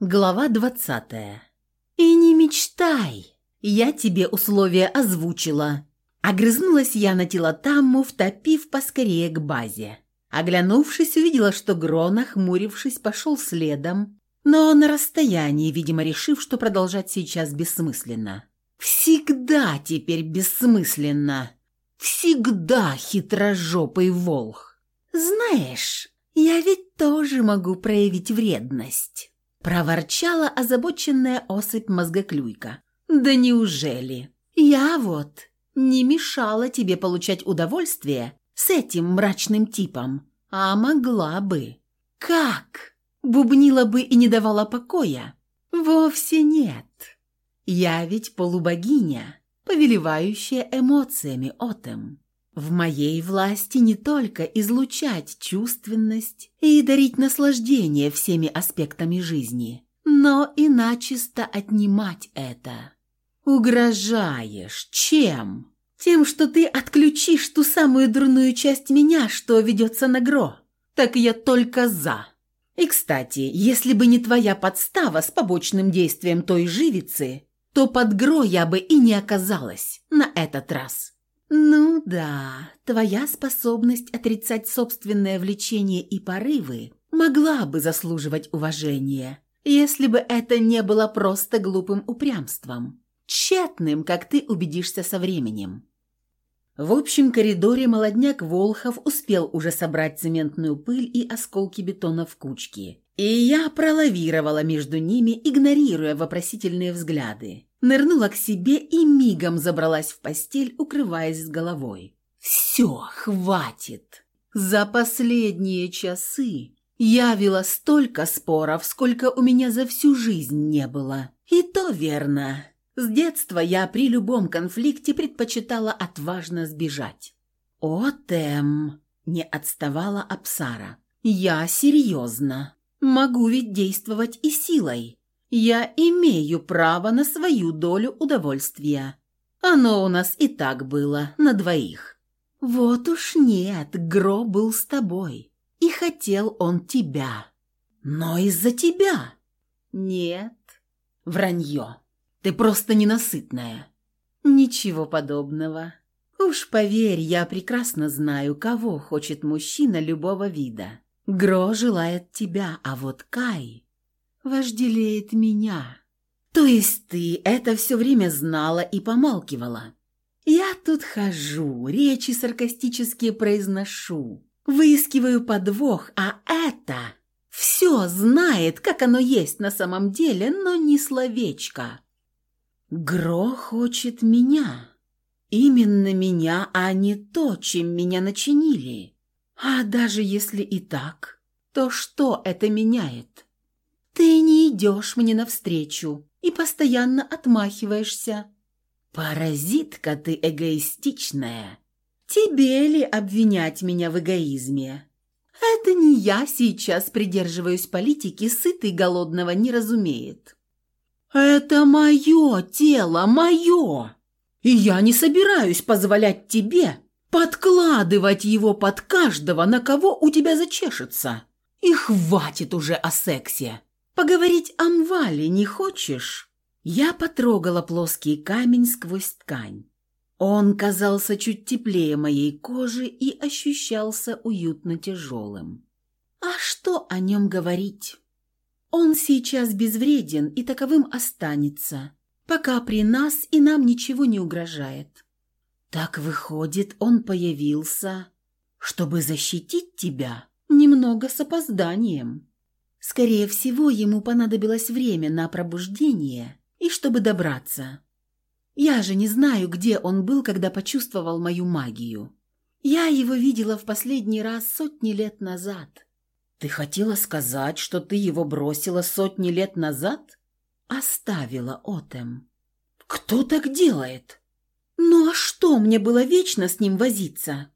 Глава двадцатая. «И не мечтай! Я тебе условия озвучила!» Огрызнулась я на Тилотамму, втопив поскорее к базе. Оглянувшись, увидела, что Гро, нахмурившись, пошел следом, но на расстоянии, видимо, решив, что продолжать сейчас бессмысленно. «Всегда теперь бессмысленно! Всегда хитрожопый волх! Знаешь, я ведь тоже могу проявить вредность!» Проворчала озабоченная особь мозгоклюйка. «Да неужели? Я вот не мешала тебе получать удовольствие с этим мрачным типом, а могла бы. Как? Бубнила бы и не давала покоя? Вовсе нет. Я ведь полубогиня, повелевающая эмоциями отем. В моей власти не только излучать чувственность и дарить наслаждение всеми аспектами жизни, но и начисто отнимать это. Угрожаешь чем? Тем, что ты отключишь ту самую дурную часть меня, что ведется на Гро. Так я только за. И, кстати, если бы не твоя подстава с побочным действием той живицы, то под Гро я бы и не оказалась на этот раз. «Ну да, твоя способность отрицать собственное влечение и порывы могла бы заслуживать уважения, если бы это не было просто глупым упрямством, тщетным, как ты убедишься со временем». В общем коридоре молодняк Волхов успел уже собрать цементную пыль и осколки бетона в кучки, и я пролавировала между ними, игнорируя вопросительные взгляды нырнула к себе и мигом забралась в постель, укрываясь с головой. «Все, хватит!» За последние часы я вела столько споров, сколько у меня за всю жизнь не было. И то верно. С детства я при любом конфликте предпочитала отважно сбежать. «О, Тем!» – не отставала Апсара. «Я серьезно. Могу ведь действовать и силой я имею право на свою долю удовольствия. Оно у нас и так было, на двоих. Вот уж нет, Гро был с тобой, и хотел он тебя. Но из-за тебя. Нет, вранье. Ты просто ненасытная. Ничего подобного. Уж поверь, я прекрасно знаю, кого хочет мужчина любого вида. Гро желает тебя, а вот Кай вожделеет меня. То есть ты это все время знала и помалкивала? Я тут хожу, речи саркастические произношу, выискиваю подвох, а это все знает, как оно есть на самом деле, но не словечко. Гро хочет меня. Именно меня, а не то, чем меня начинили. А даже если и так, то что это меняет? Ты не идешь мне навстречу и постоянно отмахиваешься. Паразитка ты эгоистичная. Тебе ли обвинять меня в эгоизме? Это не я сейчас придерживаюсь политики, сытый голодного не разумеет. Это мое тело, мое. И я не собираюсь позволять тебе подкладывать его под каждого, на кого у тебя зачешется. И хватит уже о сексе. Поговорить о Мвале не хочешь?» Я потрогала плоский камень сквозь ткань. Он казался чуть теплее моей кожи и ощущался уютно тяжелым. А что о нем говорить? Он сейчас безвреден и таковым останется, пока при нас и нам ничего не угрожает. Так выходит, он появился, чтобы защитить тебя немного с опозданием. Скорее всего, ему понадобилось время на пробуждение и чтобы добраться. Я же не знаю, где он был, когда почувствовал мою магию. Я его видела в последний раз сотни лет назад. Ты хотела сказать, что ты его бросила сотни лет назад? Оставила Отем. Кто так делает? Ну а что мне было вечно с ним возиться?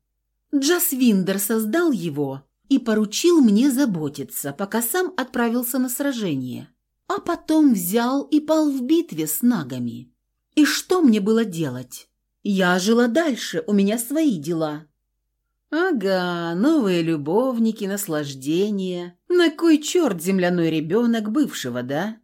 Джасвиндер создал его, и поручил мне заботиться, пока сам отправился на сражение. А потом взял и пал в битве с нагами. И что мне было делать? Я жила дальше, у меня свои дела. Ага, новые любовники, наслаждения. На кой черт земляной ребенок бывшего, да?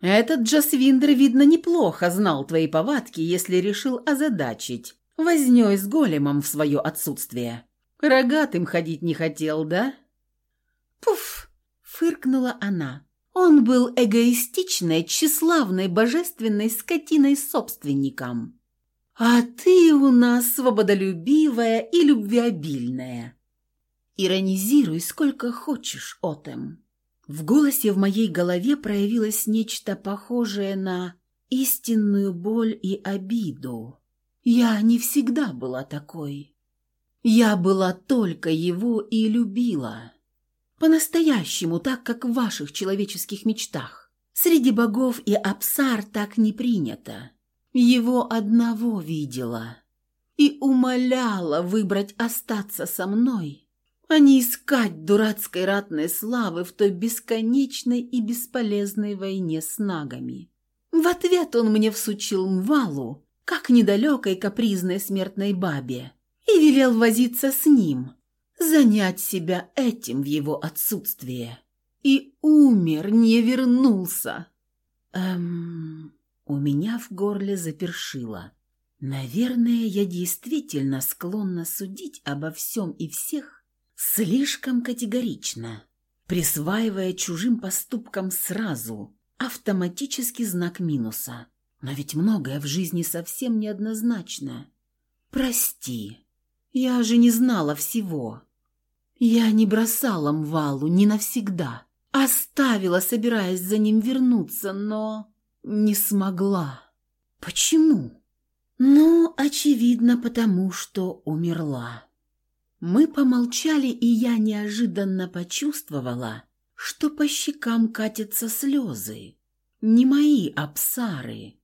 Этот Джасвиндер, видно, неплохо знал твои повадки, если решил озадачить. Вознёй с големом в свое отсутствие. Рогатым ходить не хотел, да? Пуф! Фыркнула она. Он был эгоистичной, тщеславной, божественной скотиной собственником. А ты у нас свободолюбивая и любвеобильная. Иронизируй сколько хочешь, Отем. В голосе в моей голове проявилось нечто похожее на истинную боль и обиду. Я не всегда была такой. Я была только его и любила. По-настоящему, так, как в ваших человеческих мечтах. Среди богов и абсар так не принято. Его одного видела и умоляла выбрать остаться со мной, а не искать дурацкой ратной славы в той бесконечной и бесполезной войне с нагами. В ответ он мне всучил мвалу, как недалекой капризной смертной бабе, и велел возиться с ним, занять себя этим в его отсутствие. И умер, не вернулся. Эм, у меня в горле запершило. Наверное, я действительно склонна судить обо всем и всех слишком категорично, присваивая чужим поступкам сразу автоматический знак минуса. Но ведь многое в жизни совсем неоднозначно. Прости, я же не знала всего. Я не бросала Мвалу не навсегда. Оставила, собираясь за ним вернуться, но не смогла. Почему? Ну, очевидно, потому что умерла. Мы помолчали, и я неожиданно почувствовала, что по щекам катятся слезы. Не мои, а псары.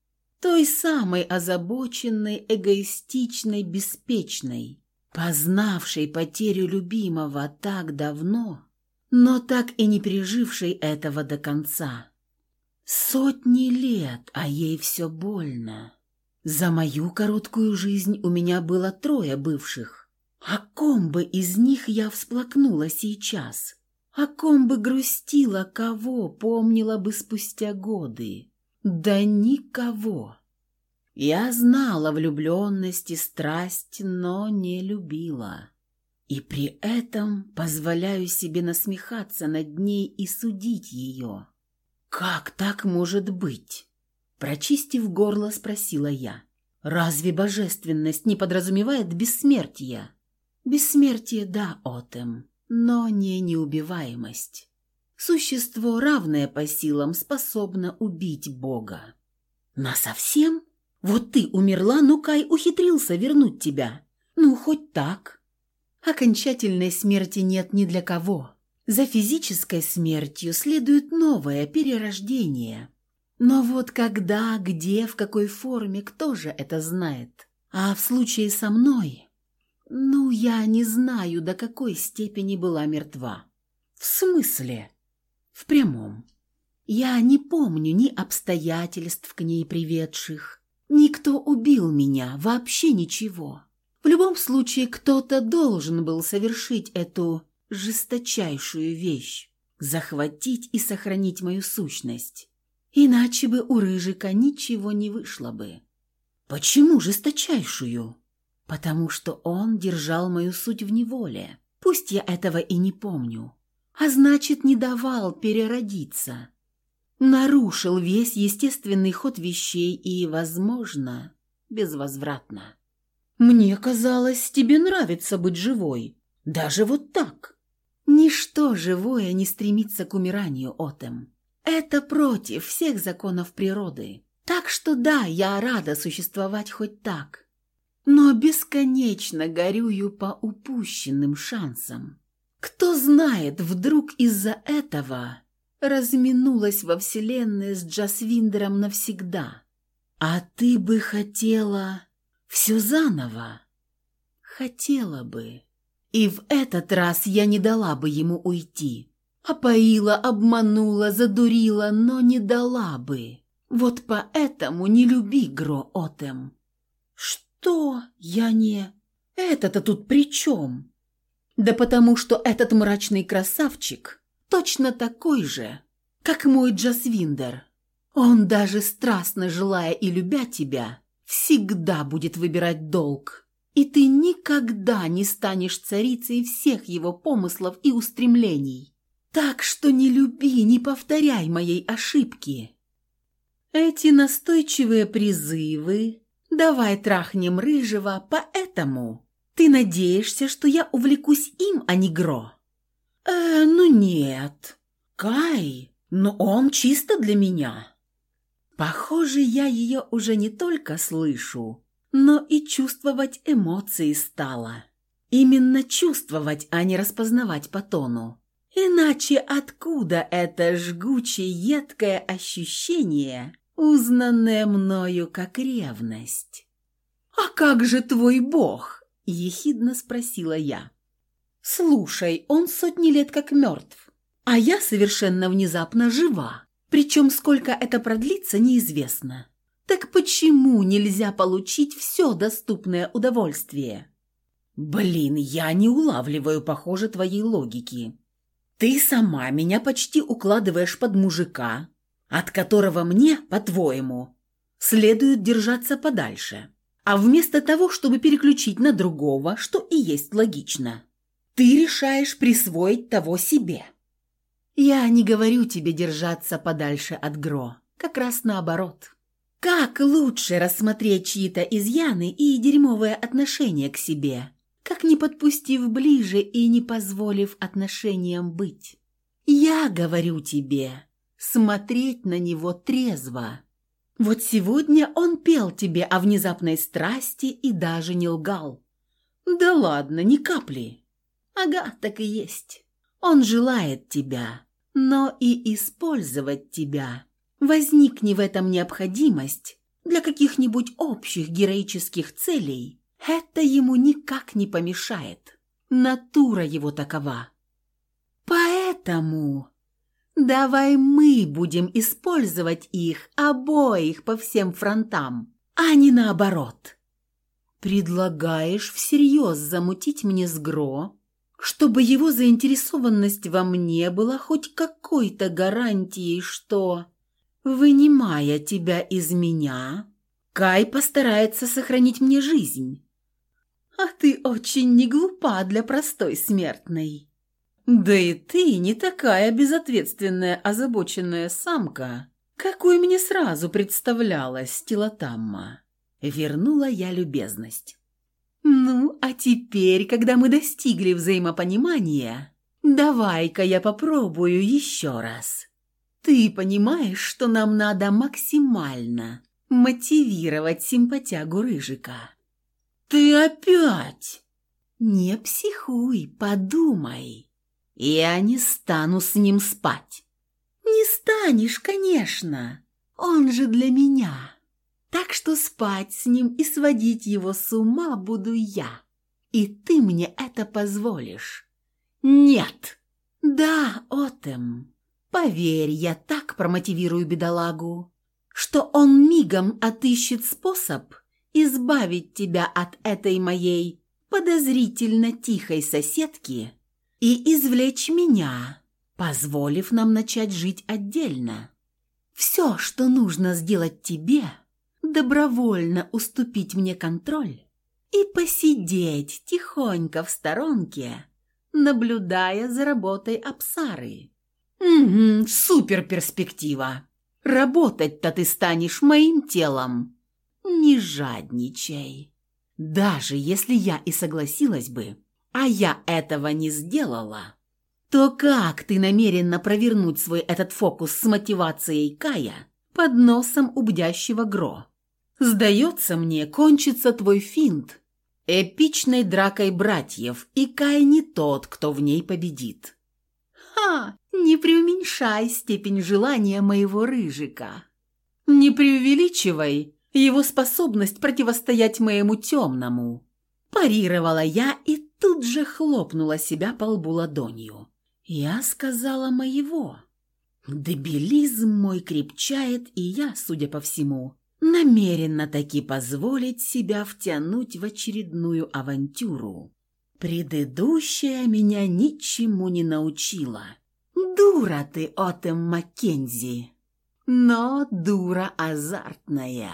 Той самой озабоченной, эгоистичной, беспечной, познавшей потерю любимого так давно, но так и не пережившей этого до конца. Сотни лет, а ей все больно. За мою короткую жизнь у меня было трое бывших. О ком бы из них я всплакнула сейчас? О ком бы грустила, кого помнила бы спустя годы? Да никого. Я знала влюбленность и страсть, но не любила. И при этом позволяю себе насмехаться над ней и судить ее. «Как так может быть?» Прочистив горло, спросила я. «Разве божественность не подразумевает бессмертие?» «Бессмертие, да, Отем, но не неубиваемость. Существо, равное по силам, способно убить Бога». «Насовсем?» Вот ты умерла, но Кай ухитрился вернуть тебя. Ну, хоть так. Окончательной смерти нет ни для кого. За физической смертью следует новое перерождение. Но вот когда, где, в какой форме, кто же это знает? А в случае со мной... Ну, я не знаю, до какой степени была мертва. В смысле? В прямом. Я не помню ни обстоятельств к ней приведших, Никто убил меня, вообще ничего. В любом случае, кто-то должен был совершить эту жесточайшую вещь – захватить и сохранить мою сущность. Иначе бы у Рыжика ничего не вышло бы. Почему жесточайшую? Потому что он держал мою суть в неволе. Пусть я этого и не помню. А значит, не давал переродиться нарушил весь естественный ход вещей и, возможно, безвозвратно. Мне казалось, тебе нравится быть живой, даже вот так. Ничто живое не стремится к умиранию, Отем. Это против всех законов природы. Так что да, я рада существовать хоть так. Но бесконечно горюю по упущенным шансам. Кто знает, вдруг из-за этого разминулась во вселенной с Джасвиндером навсегда. А ты бы хотела все заново? Хотела бы. И в этот раз я не дала бы ему уйти. Опоила, обманула, задурила, но не дала бы. Вот поэтому не люби Гро Отем. Что? Я не... Это-то тут при чем? Да потому что этот мрачный красавчик точно такой же, как мой Джасвиндер. Он даже страстно желая и любя тебя, всегда будет выбирать долг. И ты никогда не станешь царицей всех его помыслов и устремлений. Так что не люби, не повторяй моей ошибки. Эти настойчивые призывы «давай трахнем рыжего, поэтому...» Ты надеешься, что я увлекусь им, а не Гро? Э, ну нет. Кай, но он чисто для меня. Похоже, я ее уже не только слышу, но и чувствовать эмоции стала. Именно чувствовать, а не распознавать по тону. Иначе откуда это жгучее, едкое ощущение, узнанное мною как ревность? «А как же твой бог?» – ехидно спросила я. «Слушай, он сотни лет как мертв, а я совершенно внезапно жива. Причем сколько это продлится, неизвестно. Так почему нельзя получить все доступное удовольствие? Блин, я не улавливаю, похоже, твоей логики. Ты сама меня почти укладываешь под мужика, от которого мне, по-твоему, следует держаться подальше. А вместо того, чтобы переключить на другого, что и есть логично, ты решаешь присвоить того себе. Я не говорю тебе держаться подальше от Гро, как раз наоборот. Как лучше рассмотреть чьи-то изъяны и дерьмовое отношение к себе, как не подпустив ближе и не позволив отношениям быть? Я говорю тебе, смотреть на него трезво. Вот сегодня он пел тебе о внезапной страсти и даже не лгал. Да ладно, ни капли. Ага, так и есть. Он желает тебя но и использовать тебя. Возникни в этом необходимость для каких-нибудь общих героических целей, это ему никак не помешает. Натура его такова. Поэтому давай мы будем использовать их обоих по всем фронтам, а не наоборот. Предлагаешь всерьез замутить мне с Гро чтобы его заинтересованность во мне была хоть какой-то гарантией, что, вынимая тебя из меня, Кай постарается сохранить мне жизнь. А ты очень не глупа для простой смертной. Да и ты не такая безответственная, озабоченная самка, какой мне сразу представлялась Тилотамма. Вернула я любезность. «Ну, а теперь, когда мы достигли взаимопонимания, давай-ка я попробую еще раз. Ты понимаешь, что нам надо максимально мотивировать симпатягу Рыжика?» «Ты опять!» «Не психуй, подумай. Я не стану с ним спать». «Не станешь, конечно. Он же для меня». Так что спать с ним и сводить его с ума буду я. И ты мне это позволишь. Нет. Да, Отем. Поверь, я так промотивирую бедолагу, что он мигом отыщет способ избавить тебя от этой моей подозрительно тихой соседки и извлечь меня, позволив нам начать жить отдельно. Все, что нужно сделать тебе – добровольно уступить мне контроль и посидеть тихонько в сторонке, наблюдая за работой Апсары. «Угу, супер перспектива! Работать-то ты станешь моим телом!» «Не жадничай!» «Даже если я и согласилась бы, а я этого не сделала, то как ты намерена провернуть свой этот фокус с мотивацией Кая под носом у бдящего Гро?» Сдается мне, кончится твой финт эпичной дракой братьев, и Кай не тот, кто в ней победит. Ха! Не преуменьшай степень желания моего рыжика. Не преувеличивай его способность противостоять моему темному. Парировала я и тут же хлопнула себя по лбу ладонью. Я сказала моего. Дебилизм мой крепчает, и я, судя по всему, намеренно таки позволить себя втянуть в очередную авантюру. Предыдущая меня ничему не научила. Дура ты, Отем Маккензи, но дура азартная.